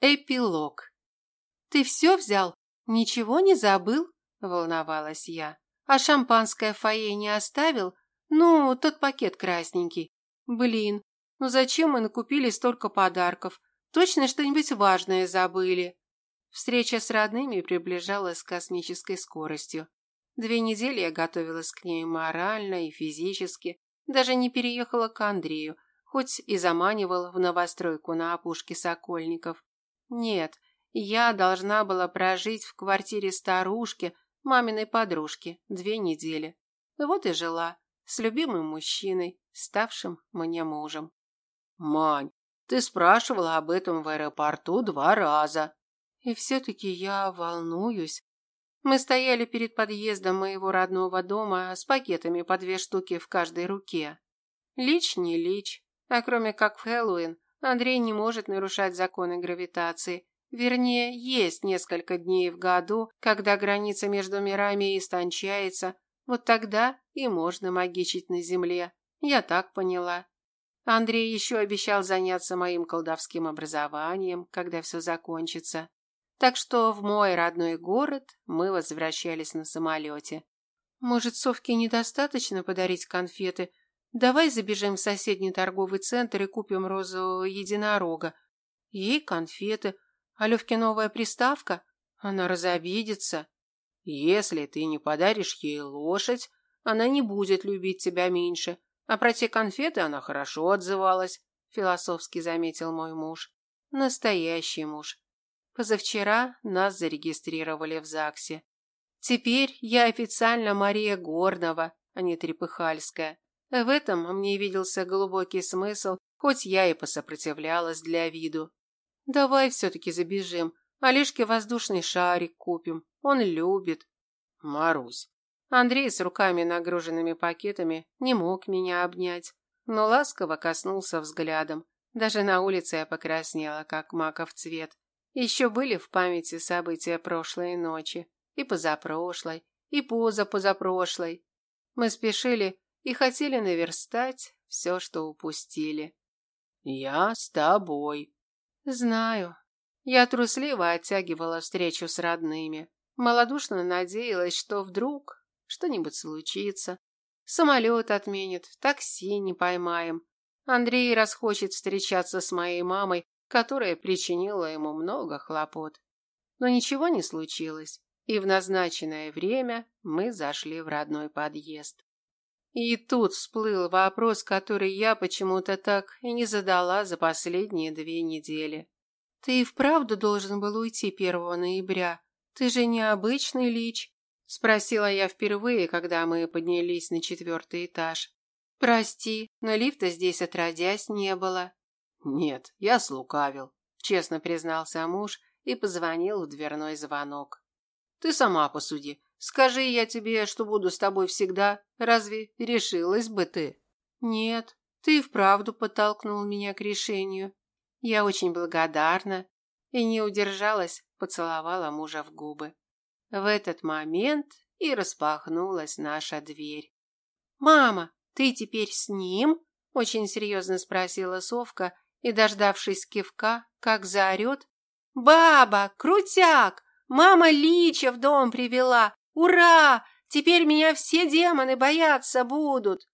Эпилог. «Ты все взял? Ничего не забыл?» – волновалась я. «А шампанское фойе не оставил? Ну, тот пакет красненький. Блин, ну зачем мы накупили столько подарков? Точно что-нибудь важное забыли?» Встреча с родными приближалась с космической скоростью. Две недели я готовилась к ней морально и физически, даже не переехала к Андрею, хоть и заманивал в новостройку на опушке Сокольников. Нет, я должна была прожить в квартире старушки, маминой подружки, две недели. Вот и жила с любимым мужчиной, ставшим мне мужем. Мань, ты спрашивала об этом в аэропорту два раза. И все-таки я волнуюсь. Мы стояли перед подъездом моего родного дома с пакетами по две штуки в каждой руке. Лич не лич, а кроме как в Хэллоуин, Андрей не может нарушать законы гравитации. Вернее, есть несколько дней в году, когда граница между мирами истончается. Вот тогда и можно магичить на Земле. Я так поняла. Андрей еще обещал заняться моим колдовским образованием, когда все закончится. Так что в мой родной город мы возвращались на самолете. Может, Совке недостаточно подарить конфеты, Давай забежим в соседний торговый центр и купим розового единорога. Ей конфеты, а Левке новая приставка. Она разобидится. Если ты не подаришь ей лошадь, она не будет любить тебя меньше. А про те конфеты она хорошо отзывалась, философски заметил мой муж. Настоящий муж. Позавчера нас зарегистрировали в ЗАГСе. Теперь я официально Мария Горнова, а не Трепыхальская. В этом мне виделся глубокий смысл, хоть я и посопротивлялась для виду. Давай все-таки забежим, Олежке воздушный шарик купим, он любит. Марусь. Андрей с руками нагруженными пакетами не мог меня обнять, но ласково коснулся взглядом. Даже на улице я покраснела, как маков цвет. Еще были в памяти события прошлой ночи, и позапрошлой, и позапозапрошлой. Мы спешили и хотели наверстать все, что упустили. Я с тобой. Знаю. Я трусливо оттягивала встречу с родными. Малодушно надеялась, что вдруг что-нибудь случится. Самолет отменит, такси не поймаем. Андрей расхочет встречаться с моей мамой, которая причинила ему много хлопот. Но ничего не случилось, и в назначенное время мы зашли в родной подъезд. И тут всплыл вопрос, который я почему-то так и не задала за последние две недели. «Ты и вправду должен был уйти 1 ноября? Ты же не обычный лич?» – спросила я впервые, когда мы поднялись на четвертый этаж. «Прости, но лифта здесь отродясь не было». «Нет, я слукавил», – честно признался муж и позвонил в дверной звонок. «Ты сама посуди, Скажи я тебе, что буду с тобой всегда, разве решилась бы ты? Нет, ты вправду подтолкнул меня к решению. Я очень благодарна и не удержалась, поцеловала мужа в губы. В этот момент и распахнулась наша дверь. Мама, ты теперь с ним? очень серьезно спросила Совка и, дождавшись кивка, как заорет: "Баба, крутяк! Мама Лича в дом привела! Ура! Теперь меня все демоны бояться будут!»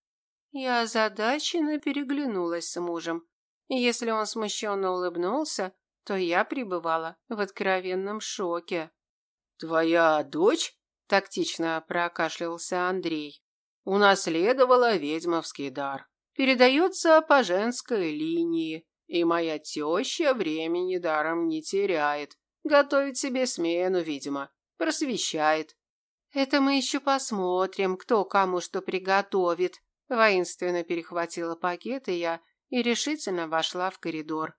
Я озадаченно переглянулась с мужем. Если он смущенно улыбнулся, то я пребывала в откровенном шоке. «Твоя дочь?» – тактично прокашлялся Андрей. «Унаследовала ведьмовский дар. Передается по женской линии. И моя теща времени даром не теряет. Готовит себе смену, видимо. Просвещает. «Это мы еще посмотрим, кто кому что приготовит», – воинственно перехватила пакет и я и решительно вошла в коридор.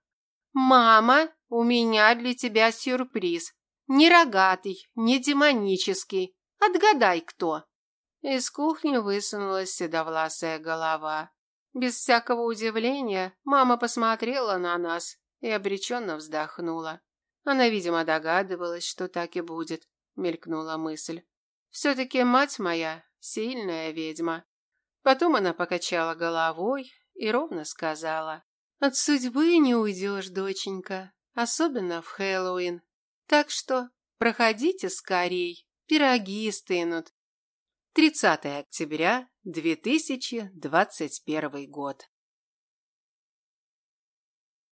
«Мама, у меня для тебя сюрприз. Не рогатый, не демонический. Отгадай, кто?» Из кухни высунулась седовласая голова. Без всякого удивления мама посмотрела на нас и обреченно вздохнула. Она, видимо, догадывалась, что так и будет, мелькнула мысль. Все-таки мать моя сильная ведьма. Потом она покачала головой и ровно сказала. От судьбы не уйдешь, доченька, особенно в Хэллоуин. Так что проходите скорей, пироги стынут. 30 октября 2021 год.